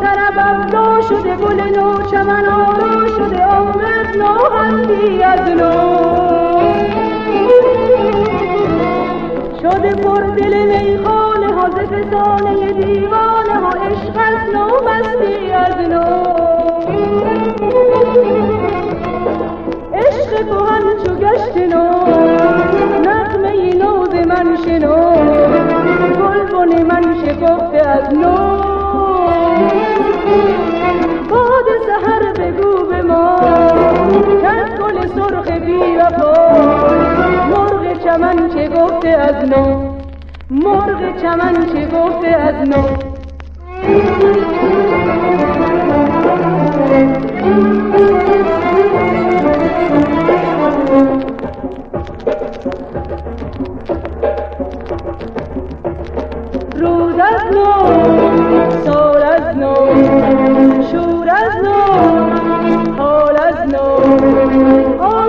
طرب افزا شده گل نو چمن آرا شده نو هستی از نو. شده پر دل میخانه ها ز فسانه دیوانه ها عشق از نو مستی از نو. عشق کهن چو گشت نو نغمه نو من شنو. گلبن من شکفته از نو. بی وفا مرغ چمن چه گفته از نو مرغ چمن چه گفته از نو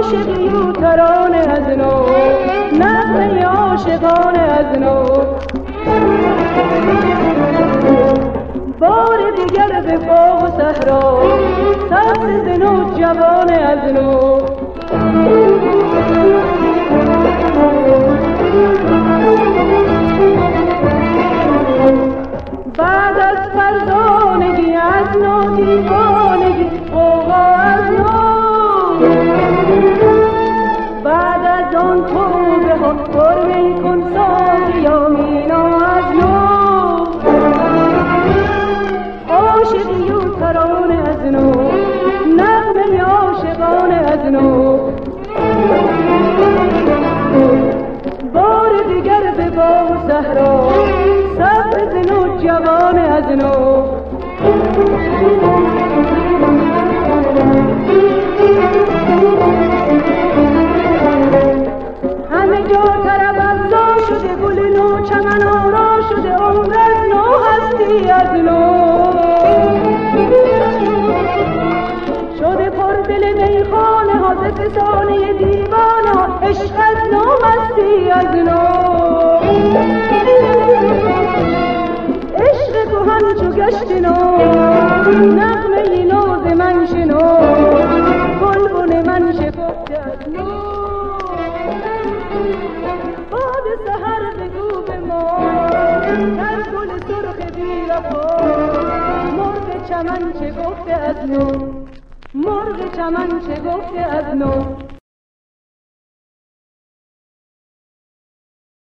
عاشقی و ترانه از نو نغمه عاشقانه از نو. بار دیگر به باغ و صحرا سبز نو جوان از نو. باغ و صحرا سبز نو جوان از نو. همه جا طرب افزا شده گل نو چمن آرا شده عمر از نو هستی از نو. شده پر دل میخانه ها ز فسانه دیوانه ها عشق از نو مستی از نو. کهن چو گشت نو نغمه نو ز من شنو گلبن من شکفته از نو باد سحر بگو به ما در گل سرخ بی وفا مرغ چمن چه گفته از نو؟ مرغ چمن چه گفته از نو؟